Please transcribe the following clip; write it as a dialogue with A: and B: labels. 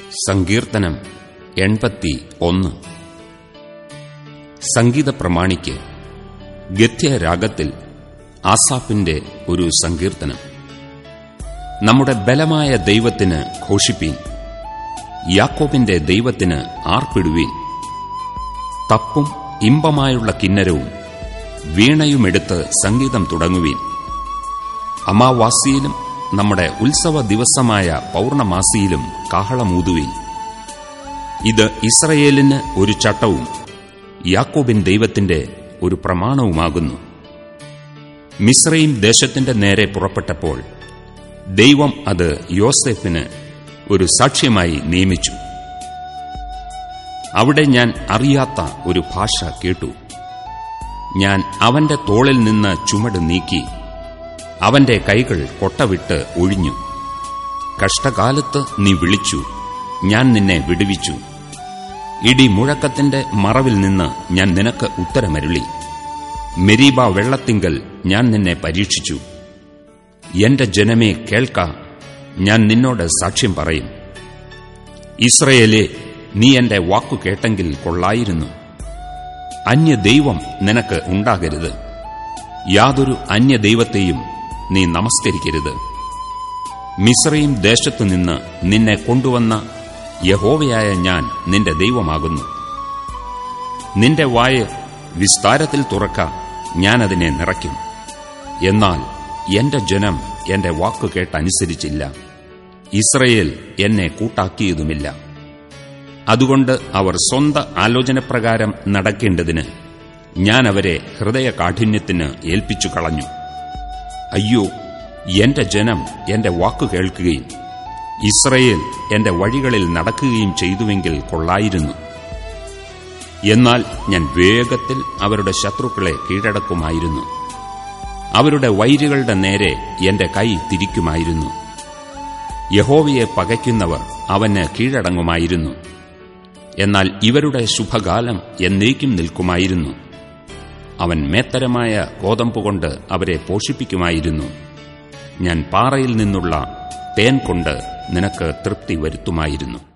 A: സങ്കീർത്തനം എൺപത്തി ഒന്ന്. സംഗീത പ്രമാണിക്ക് ഗദ്യരാഗത്തിൽ ആസാഫിന്റെ ഒരു സങ്കീർത്തനം. നമ്മുടെ ബലമായ ദൈവത്തിന് ഘോഷിപ്പീൻ. യാക്കോബിന്റെ ദൈവത്തിന് ആർപ്പിടുവീൻ. തപ്പും ഇമ്പമായുള്ള കിന്നരവും വീണയുമെടുത്ത് സംഗീതം തുടങ്ങുവീൻ. അമാവാസിയിലും നമ്മുടെ ഉത്സവ ദിവസമായ പൗർണമാസിയിലും കാഹളമൂതുവിൽ. ഇത് ഇസ്രയേലിന് ഒരു ചട്ടവും യാക്കോബിൻ ദൈവത്തിന്റെ ഒരു പ്രമാണവുമാകുന്നു. മിശ്രയും ദേശത്തിന്റെ നേരെ പുറപ്പെട്ടപ്പോൾ ദൈവം അത് യോസെഫിന് ഒരു സാക്ഷ്യമായി നിയമിച്ചു. അവിടെ ഞാൻ അറിയാത്ത ഒരു ഭാഷ കേട്ടു. ഞാൻ അവന്റെ തോളിൽ നിന്ന് ചുമട് നീക്കി അവന്റെ കൈകൾ കൊട്ടവിട്ട് ഒഴിഞ്ഞു. കഷ്ടകാലത്ത് നീ വിളിച്ചു ഞാൻ നിന്നെ വിടുവിച്ചു. ഇടി മുഴക്കത്തിന്റെ മറവിൽ നിന്ന് ഞാൻ നിനക്ക് ഉത്തരമരുളി. മെരീബ വെള്ളത്തിങ്കൽ ഞാൻ നിന്നെ പരീക്ഷിച്ചു. എന്റെ ജനമേ കേൾക്ക ഞാൻ നിന്നോട് സാക്ഷ്യം പറയും. ഇസ്രയേലെ നീ എന്റെ വാക്കു കേട്ടെങ്കിൽ കൊള്ളായിരുന്നു. അന്യദൈവം നിനക്ക് ഉണ്ടാകരുത്. യാതൊരു അന്യദൈവത്തെയും നീ നമസ്കരിക്കരുത്. മിശ്രയും ദേശത്തുനിന്ന് നിന്നെ കൊണ്ടുവന്ന യഹോവയായ ഞാൻ നിന്റെ ദൈവമാകുന്നു. നിന്റെ വായ വിസ്താരത്തിൽ തുറക്ക ഞാനതിനെ നിറയ്ക്കും. എന്നാൽ എന്റെ ജനം എന്റെ വാക്കു കേട്ടനുസരിച്ചില്ല. ഇസ്രയേൽ എന്നെ കൂട്ടാക്കിയതുമില്ല. അതുകൊണ്ട് അവർ സ്വന്ത ആലോചനപ്രകാരം നടക്കേണ്ടതിന് ഞാൻ അവരെ ഹൃദയ ഹൃദയകാഠിന്യത്തിന് ഏൽപ്പിച്ചു കളഞ്ഞു അയ്യോ എന്റെ ജനം എന്റെ വാക്കു കേൾക്കുകയും ഇസ്രയേൽ എന്റെ വഴികളിൽ നടക്കുകയും ചെയ്തുവെങ്കിൽ കൊള്ളായിരുന്നു. എന്നാൽ ഞാൻ വേഗത്തിൽ അവരുടെ ശത്രുക്കളെ കീഴടക്കുമായിരുന്നു. അവരുടെ വൈരികളുടെ നേരെ എന്റെ കൈ തിരിക്കുമായിരുന്നു. യഹോവയെ പകയ്ക്കുന്നവർ അവന് കീഴടങ്ങുമായിരുന്നു. എന്നാൽ ഇവരുടെ ശുഭകാലം എന്നേക്കും നിൽക്കുമായിരുന്നു. അവൻ മേത്തരമായ ഗോതമ്പുകൊണ്ട് അവരെ പോഷിപ്പിക്കുമായിരുന്നു. ഞാൻ പാറയിൽ നിന്നുള്ള തേൻ കൊണ്ട് നിനക്ക് തൃപ്തി വരുത്തുമായിരുന്നു.